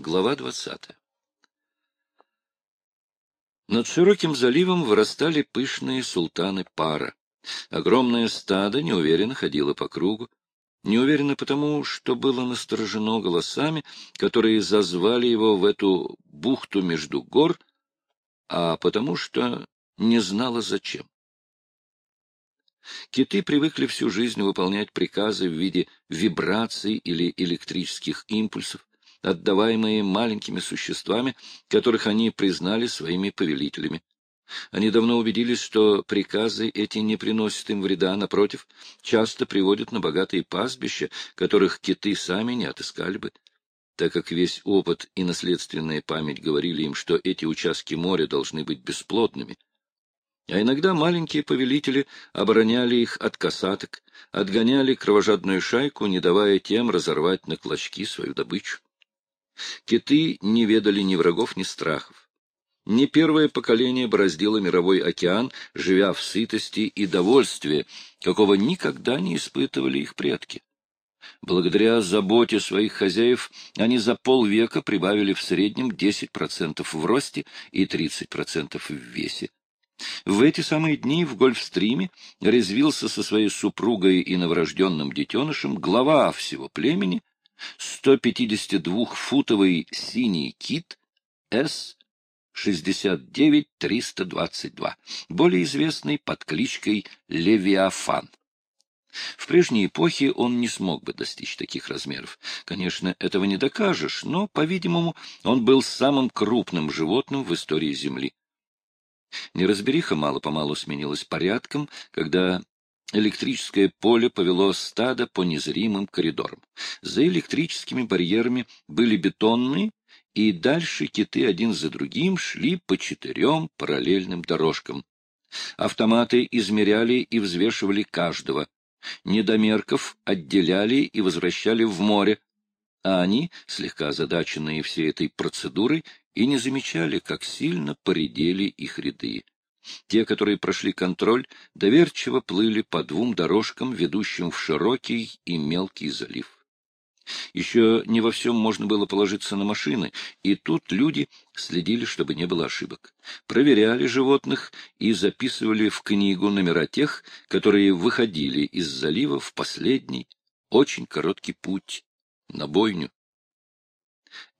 Глава 20. Над широким заливом вырастали пышные султаны пара. Огромное стадо неуверенно ходило по кругу. Неуверенно потому, что было насторожено голосами, которые зазвали его в эту бухту между гор, а потому что не знала зачем. Киты привыкли всю жизнь выполнять приказы в виде вибраций или электрических импульсов отдаваемые маленькими существами, которых они признали своими повелителями. Они давно убедились, что приказы эти не приносят им вреда, напротив, часто приводят на богатые пастбища, которых киты сами не отыскали бы, так как весь опыт и наследственная память говорили им, что эти участки моря должны быть бесплодными. А иногда маленькие повелители обороняли их от касаток, отгоняли кровожадную шайку, не давая тем разорвать на клочки свою добычу. Киты не ведали ни врагов, ни страхов. Не первое поколение бороздило мировой океан, живя в сытости и довольстве, какого никогда не испытывали их предки. Благодаря заботе своих хозяев они за полвека прибавили в среднем 10% в росте и 30% в весе. В эти самые дни в Гольфстриме резвился со своей супругой и новорожденным детенышем глава всего племени, 152-футовый синий кит С-69-322, более известный под кличкой Левиафан. В прежней эпохе он не смог бы достичь таких размеров. Конечно, этого не докажешь, но, по-видимому, он был самым крупным животным в истории Земли. Неразбериха мало-помалу сменилась порядком, когда Электрическое поле повело стадо по незримым коридорам. За электрическими барьерами были бетонные, и дальше киты один за другим шли по четырем параллельным дорожкам. Автоматы измеряли и взвешивали каждого. Недомерков отделяли и возвращали в море, а они, слегка озадаченные всей этой процедурой, и не замечали, как сильно поредели их ряды. Те, которые прошли контроль, доверчиво плыли по двум дорожкам, ведущим в широкий и мелкий залив. Еще не во всем можно было положиться на машины, и тут люди следили, чтобы не было ошибок. Проверяли животных и записывали в книгу номера тех, которые выходили из залива в последний, очень короткий путь на бойню.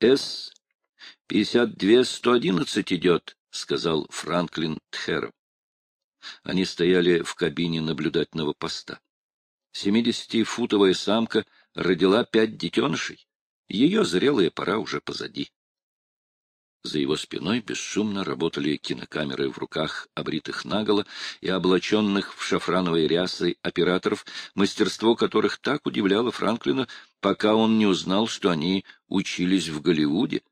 «С-52-111 идет», — сказал Франклин Тхеров. Они стояли в кабине наблюдательного поста. Семидесятифутовая самка родила пять детенышей. Ее зрелая пора уже позади. За его спиной бесшумно работали кинокамеры в руках обритых наголо и облаченных в шафрановые рясы операторов, мастерство которых так удивляло Франклина, пока он не узнал, что они учились в Голливуде.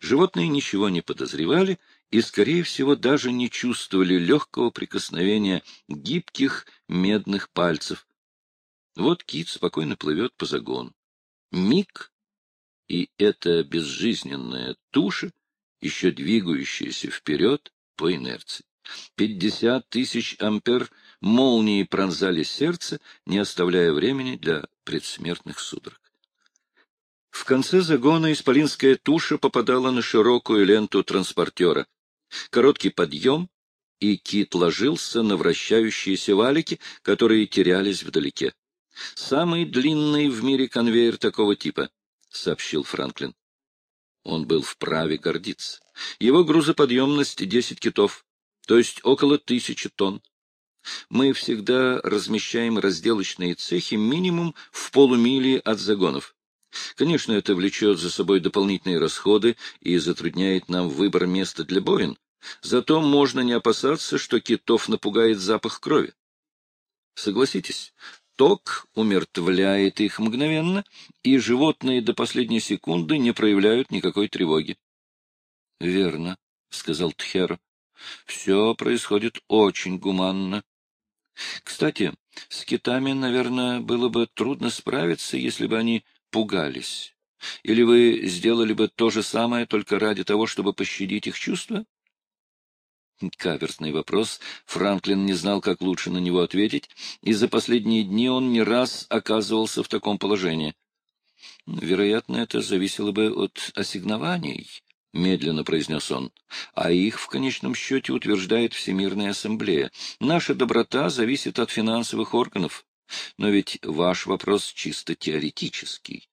Животные ничего не подозревали и, скорее всего, даже не чувствовали легкого прикосновения гибких медных пальцев. Вот кит спокойно плывет по загону. Миг, и эта безжизненная туша, еще двигающаяся вперед по инерции. Пятьдесят тысяч ампер молнии пронзали сердце, не оставляя времени для предсмертных судорог. В конце загона исполинская туша попадала на широкую ленту транспортера. Короткий подъем, и кит ложился на вращающиеся валики, которые терялись вдалеке. «Самый длинный в мире конвейер такого типа», — сообщил Франклин. Он был вправе гордиться. Его грузоподъемность — десять китов, то есть около тысячи тонн. Мы всегда размещаем разделочные цехи минимум в полумиле от загонов. Конечно, это влечет за собой дополнительные расходы и затрудняет нам выбор места для боин, зато можно не опасаться, что китов напугает запах крови. Согласитесь, ток умертвляет их мгновенно, и животные до последней секунды не проявляют никакой тревоги. — Верно, — сказал Тхер. — Все происходит очень гуманно. Кстати, с китами, наверное, было бы трудно справиться, если бы они пугались? Или вы сделали бы то же самое только ради того, чтобы пощадить их чувства? Каверсный вопрос. Франклин не знал, как лучше на него ответить, и за последние дни он не раз оказывался в таком положении. — Вероятно, это зависело бы от ассигнований, — медленно произнес он, — а их в конечном счете утверждает Всемирная Ассамблея. Наша доброта зависит от финансовых органов. Но ведь ваш вопрос чисто теоретический.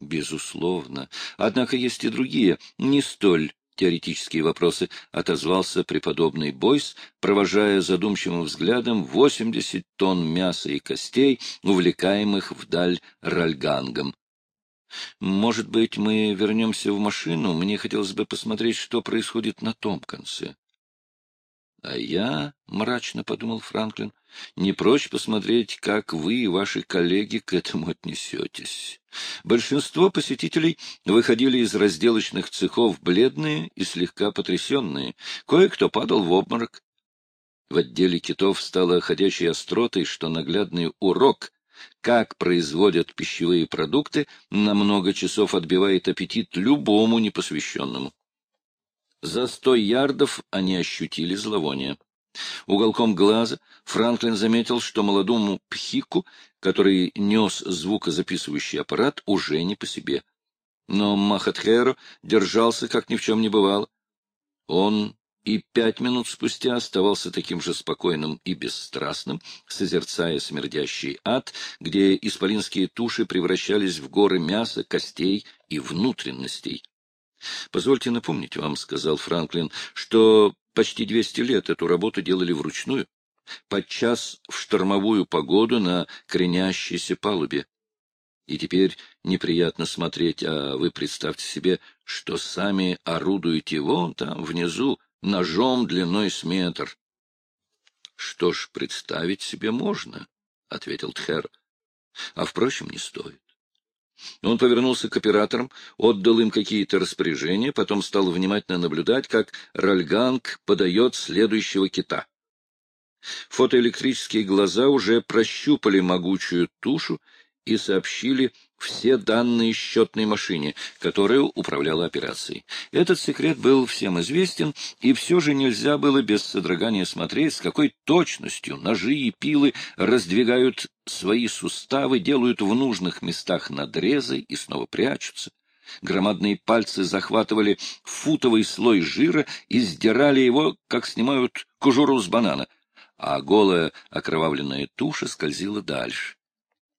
Безусловно. Однако есть и другие, не столь теоретические вопросы, отозвался преподобный Бойс, провожая задумчивым взглядом 80 тонн мяса и костей, увлекаемых вдаль ральгангом. Может быть, мы вернемся в машину? Мне хотелось бы посмотреть, что происходит на том конце. А я, — мрачно подумал Франклин, — не прочь посмотреть, как вы и ваши коллеги к этому отнесетесь. Большинство посетителей выходили из разделочных цехов бледные и слегка потрясенные. Кое-кто падал в обморок. В отделе китов стало ходячей остротой, что наглядный урок, как производят пищевые продукты, на много часов отбивает аппетит любому непосвященному. За сто ярдов они ощутили зловоние. Уголком глаза Франклин заметил, что молодому пхику, который нес звукозаписывающий аппарат, уже не по себе. Но Махатхеро держался, как ни в чем не бывало. Он и пять минут спустя оставался таким же спокойным и бесстрастным, созерцая смердящий ад, где исполинские туши превращались в горы мяса, костей и внутренностей. — Позвольте напомнить вам, — сказал Франклин, — что почти двести лет эту работу делали вручную, подчас в штормовую погоду на кренящейся палубе. И теперь неприятно смотреть, а вы представьте себе, что сами орудуете вон там, внизу, ножом длиной с метр. — Что ж, представить себе можно, — ответил Тхер, — а, впрочем, не стоит. Он повернулся к операторам, отдал им какие-то распоряжения, потом стал внимательно наблюдать, как Ральганг подает следующего кита. Фотоэлектрические глаза уже прощупали могучую тушу и сообщили все данные счетной машине, которая управляла операцией. Этот секрет был всем известен, и все же нельзя было без содрогания смотреть, с какой точностью ножи и пилы раздвигают свои суставы, делают в нужных местах надрезы и снова прячутся. Громадные пальцы захватывали футовый слой жира и сдирали его, как снимают кожуру с банана, а голая окровавленная туша скользила дальше.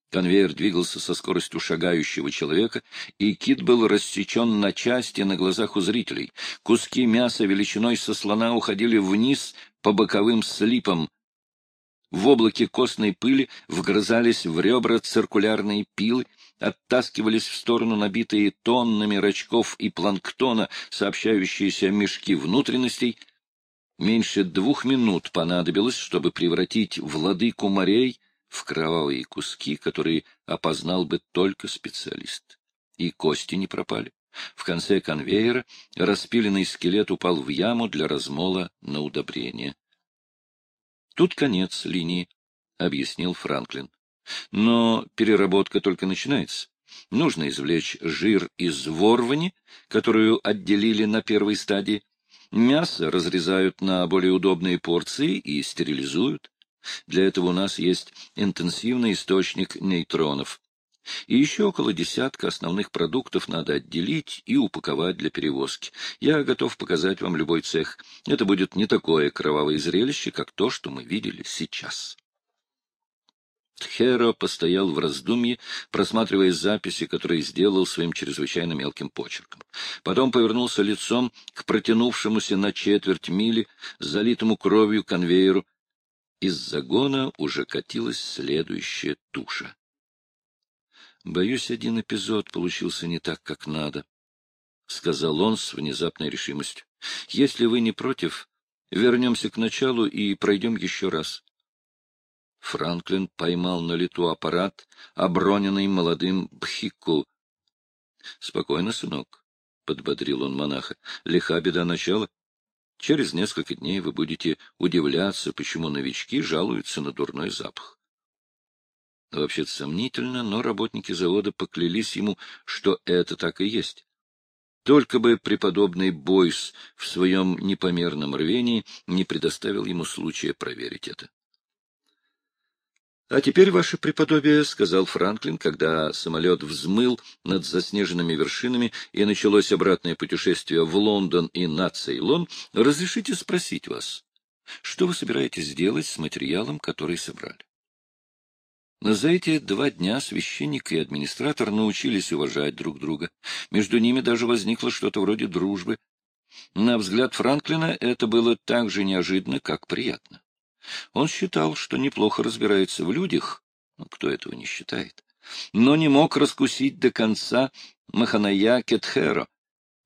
Конвейер двигался со скоростью шагающего человека, и кит был рассечен на части на глазах у зрителей. Куски мяса величиной со слона уходили вниз по боковым слипам. В облаке костной пыли вгрызались в ребра циркулярные пилы, оттаскивались в сторону набитые тоннами рачков и планктона, сообщающиеся мешки внутренностей. Меньше двух минут понадобилось, чтобы превратить владыку морей в кровавые куски, которые опознал бы только специалист. И кости не пропали. В конце конвейера распиленный скелет упал в яму для размола на удобрение. Тут конец линии, — объяснил Франклин. Но переработка только начинается. Нужно извлечь жир из ворвани, которую отделили на первой стадии. Мясо разрезают на более удобные порции и стерилизуют. Для этого у нас есть интенсивный источник нейтронов. И еще около десятка основных продуктов надо отделить и упаковать для перевозки. Я готов показать вам любой цех. Это будет не такое кровавое зрелище, как то, что мы видели сейчас. Херо постоял в раздумье, просматривая записи, которые сделал своим чрезвычайно мелким почерком. Потом повернулся лицом к протянувшемуся на четверть мили, залитому кровью конвейеру, из загона уже катилась следующая туша. Боюсь, один эпизод получился не так, как надо, — сказал он с внезапной решимостью. — Если вы не против, вернемся к началу и пройдем еще раз. Франклин поймал на лету аппарат, оброненный молодым Бхику. — Спокойно, сынок, — подбодрил он монаха. — Лиха беда начала. Через несколько дней вы будете удивляться, почему новички жалуются на дурной запах. Вообще-то сомнительно, но работники завода поклялись ему, что это так и есть. Только бы преподобный Бойс в своем непомерном рвении не предоставил ему случая проверить это. — А теперь, ваше преподобие, — сказал Франклин, когда самолет взмыл над заснеженными вершинами и началось обратное путешествие в Лондон и на Цейлон, — разрешите спросить вас, что вы собираетесь делать с материалом, который собрали? За эти два дня священник и администратор научились уважать друг друга. Между ними даже возникло что-то вроде дружбы. На взгляд Франклина это было так же неожиданно, как приятно. Он считал, что неплохо разбирается в людях, ну, кто этого не считает, но не мог раскусить до конца Маханая Кетхера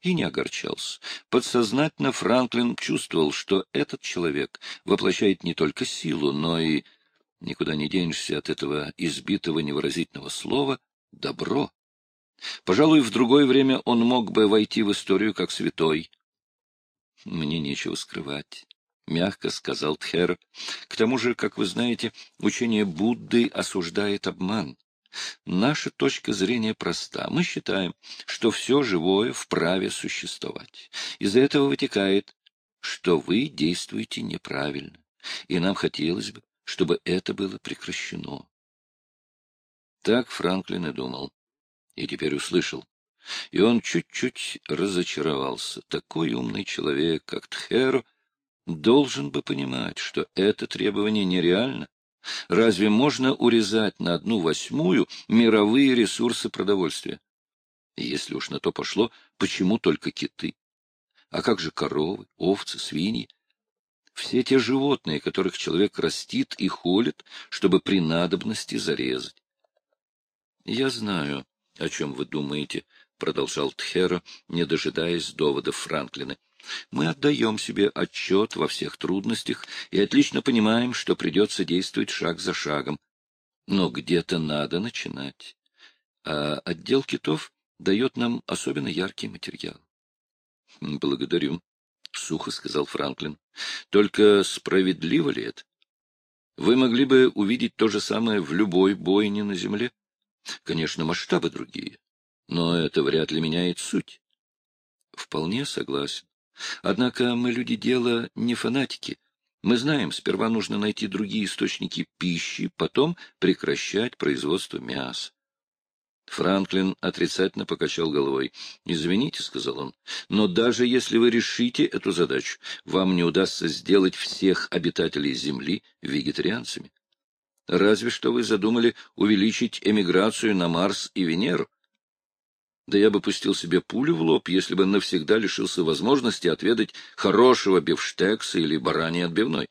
и не огорчался. Подсознательно Франклин чувствовал, что этот человек воплощает не только силу, но и, никуда не денешься от этого избитого невыразительного слова, добро. Пожалуй, в другое время он мог бы войти в историю как святой. Мне нечего скрывать. — мягко сказал Тхер. — К тому же, как вы знаете, учение Будды осуждает обман. Наша точка зрения проста. Мы считаем, что все живое вправе существовать. Из этого вытекает, что вы действуете неправильно, и нам хотелось бы, чтобы это было прекращено. Так Франклин и думал, и теперь услышал. И он чуть-чуть разочаровался. Такой умный человек, как Тхеро, должен бы понимать, что это требование нереально. Разве можно урезать на одну восьмую мировые ресурсы продовольствия? Если уж на то пошло, почему только киты? А как же коровы, овцы, свиньи? Все те животные, которых человек растит и холит, чтобы при надобности зарезать. — Я знаю, о чем вы думаете, — продолжал Тхера, не дожидаясь доводов Франклина. Мы отдаем себе отчет во всех трудностях и отлично понимаем, что придется действовать шаг за шагом. Но где-то надо начинать. А отдел китов дает нам особенно яркий материал. — Благодарю, — сухо сказал Франклин. — Только справедливо ли это? Вы могли бы увидеть то же самое в любой бойне на земле. Конечно, масштабы другие, но это вряд ли меняет суть. — Вполне согласен. Однако мы люди дела не фанатики. Мы знаем, сперва нужно найти другие источники пищи, потом прекращать производство мяса. Франклин отрицательно покачал головой. — Извините, — сказал он, — но даже если вы решите эту задачу, вам не удастся сделать всех обитателей Земли вегетарианцами. Разве что вы задумали увеличить эмиграцию на Марс и Венеру. Да я бы пустил себе пулю в лоб, если бы навсегда лишился возможности отведать хорошего бифштекса или бараньей отбивной.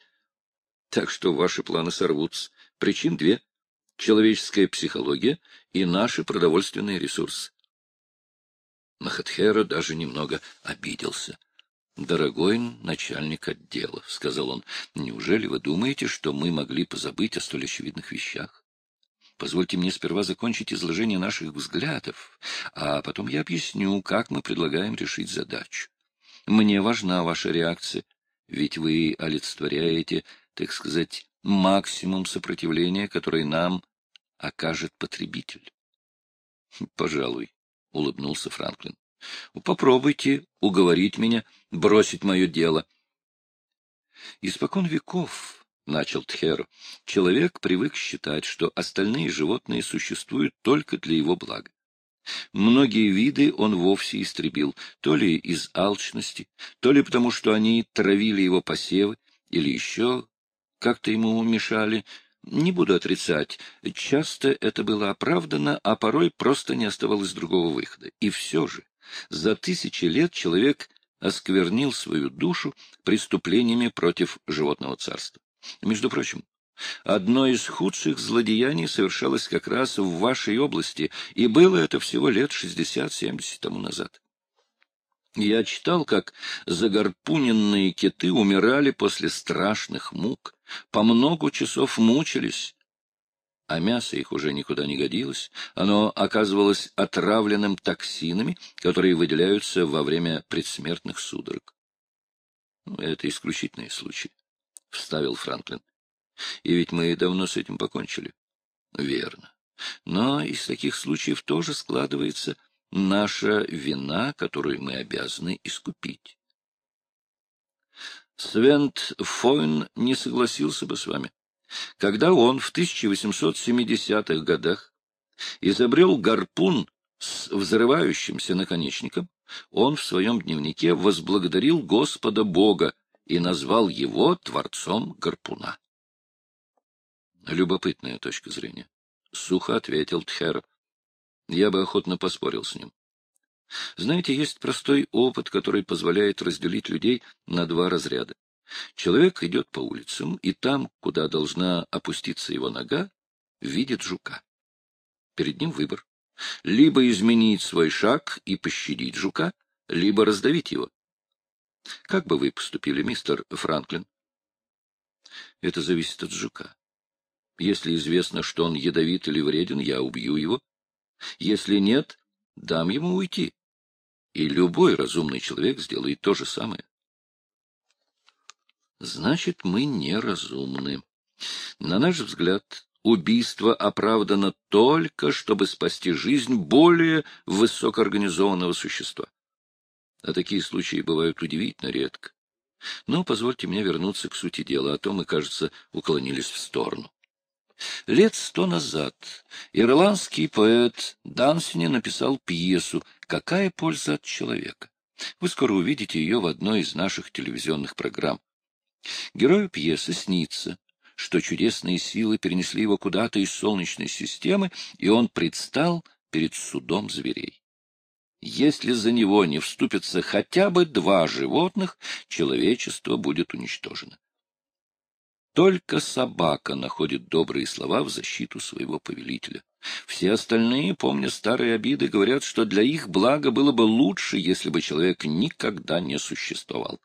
Так что ваши планы сорвутся. Причин две — человеческая психология и наши продовольственные ресурсы. Махатхера даже немного обиделся. — Дорогой начальник отдела, — сказал он, — неужели вы думаете, что мы могли позабыть о столь очевидных вещах? Позвольте мне сперва закончить изложение наших взглядов, а потом я объясню, как мы предлагаем решить задачу. Мне важна ваша реакция, ведь вы олицетворяете, так сказать, максимум сопротивления, который нам окажет потребитель. — Пожалуй, — улыбнулся Франклин. — Попробуйте уговорить меня бросить мое дело. Испокон веков начал Тхер, — человек привык считать, что остальные животные существуют только для его блага. Многие виды он вовсе истребил, то ли из алчности, то ли потому, что они травили его посевы, или еще как-то ему мешали. Не буду отрицать, часто это было оправдано, а порой просто не оставалось другого выхода. И все же, за тысячи лет человек осквернил свою душу преступлениями против животного царства. Между прочим, одно из худших злодеяний совершалось как раз в вашей области, и было это всего лет шестьдесят-семьдесят тому назад. Я читал, как загорпуненные киты умирали после страшных мук, по много часов мучились, а мясо их уже никуда не годилось, оно оказывалось отравленным токсинами, которые выделяются во время предсмертных судорог. Это исключительные случаи. — вставил Франклин. — И ведь мы давно с этим покончили. — Верно. Но из таких случаев тоже складывается наша вина, которую мы обязаны искупить. Свент Фойн не согласился бы с вами. Когда он в 1870-х годах изобрел гарпун с взрывающимся наконечником, он в своем дневнике возблагодарил Господа Бога и назвал его творцом гарпуна. Любопытная точка зрения. Сухо ответил Тхер. Я бы охотно поспорил с ним. Знаете, есть простой опыт, который позволяет разделить людей на два разряда. Человек идет по улицам, и там, куда должна опуститься его нога, видит жука. Перед ним выбор. Либо изменить свой шаг и пощадить жука, либо раздавить его. Как бы вы поступили, мистер Франклин? Это зависит от жука. Если известно, что он ядовит или вреден, я убью его. Если нет, дам ему уйти. И любой разумный человек сделает то же самое. Значит, мы неразумны. На наш взгляд, убийство оправдано только, чтобы спасти жизнь более высокоорганизованного существа. А такие случаи бывают удивительно редко. Но позвольте мне вернуться к сути дела, а то мы, кажется, уклонились в сторону. Лет сто назад ирландский поэт Дансини написал пьесу «Какая польза от человека?». Вы скоро увидите ее в одной из наших телевизионных программ. Герою пьесы снится, что чудесные силы перенесли его куда-то из Солнечной системы, и он предстал перед судом зверей. Если за него не вступятся хотя бы два животных, человечество будет уничтожено. Только собака находит добрые слова в защиту своего повелителя. Все остальные, помня старые обиды, говорят, что для их блага было бы лучше, если бы человек никогда не существовал.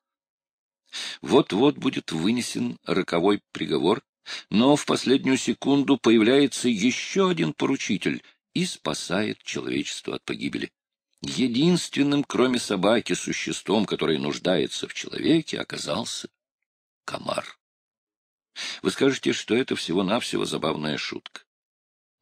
Вот-вот будет вынесен роковой приговор, но в последнюю секунду появляется еще один поручитель и спасает человечество от погибели. Единственным, кроме собаки, существом, которое нуждается в человеке, оказался комар. Вы скажете, что это всего-навсего забавная шутка.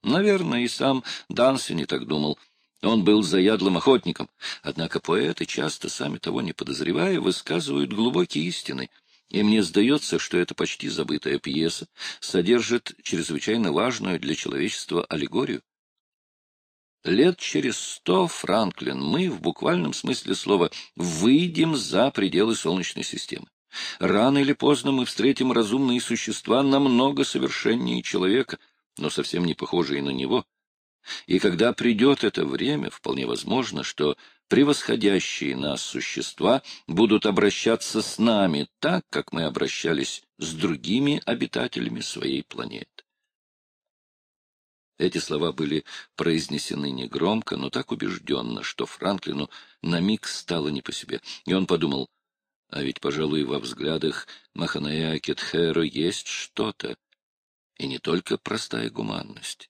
Наверное, и сам Данси не так думал. Он был заядлым охотником, однако поэты, часто сами того не подозревая, высказывают глубокие истины, и мне сдается, что эта почти забытая пьеса содержит чрезвычайно важную для человечества аллегорию. Лет через сто, Франклин, мы в буквальном смысле слова выйдем за пределы Солнечной системы. Рано или поздно мы встретим разумные существа намного совершеннее человека, но совсем не похожие на него. И когда придет это время, вполне возможно, что превосходящие нас существа будут обращаться с нами так, как мы обращались с другими обитателями своей планеты. Эти слова были произнесены негромко, но так убежденно, что Франклину на миг стало не по себе, и он подумал — а ведь, пожалуй, во взглядах Маханая Кетхера есть что-то, и не только простая гуманность.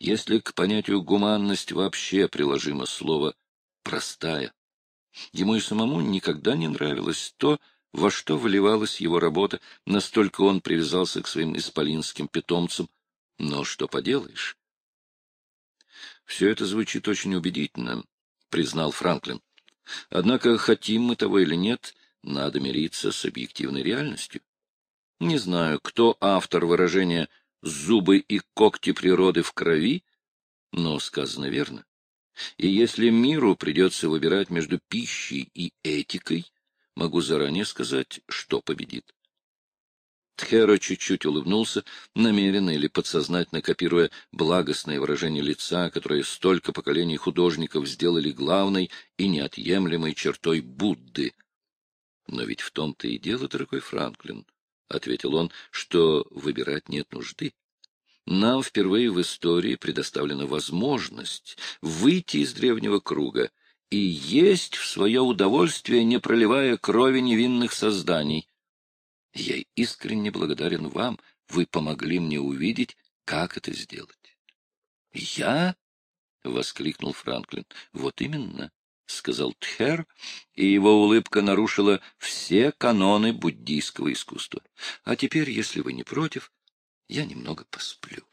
Если к понятию гуманность вообще приложимо слово «простая», ему и самому никогда не нравилось то, во что вливалась его работа, настолько он привязался к своим исполинским питомцам. Но что поделаешь? Все это звучит очень убедительно, признал Франклин. Однако, хотим мы того или нет, надо мириться с объективной реальностью. Не знаю, кто автор выражения «зубы и когти природы в крови», но сказано верно. И если миру придется выбирать между пищей и этикой, могу заранее сказать, что победит. Тхеро чуть-чуть улыбнулся, намеренно или подсознательно копируя благостное выражение лица, которое столько поколений художников сделали главной и неотъемлемой чертой Будды. Но ведь в том-то и дело, дорогой Франклин, — ответил он, — что выбирать нет нужды. Нам впервые в истории предоставлена возможность выйти из древнего круга и есть в свое удовольствие, не проливая крови невинных созданий, я искренне благодарен вам, вы помогли мне увидеть, как это сделать. — Я? — воскликнул Франклин. — Вот именно, — сказал Тхер, и его улыбка нарушила все каноны буддийского искусства. — А теперь, если вы не против, я немного посплю.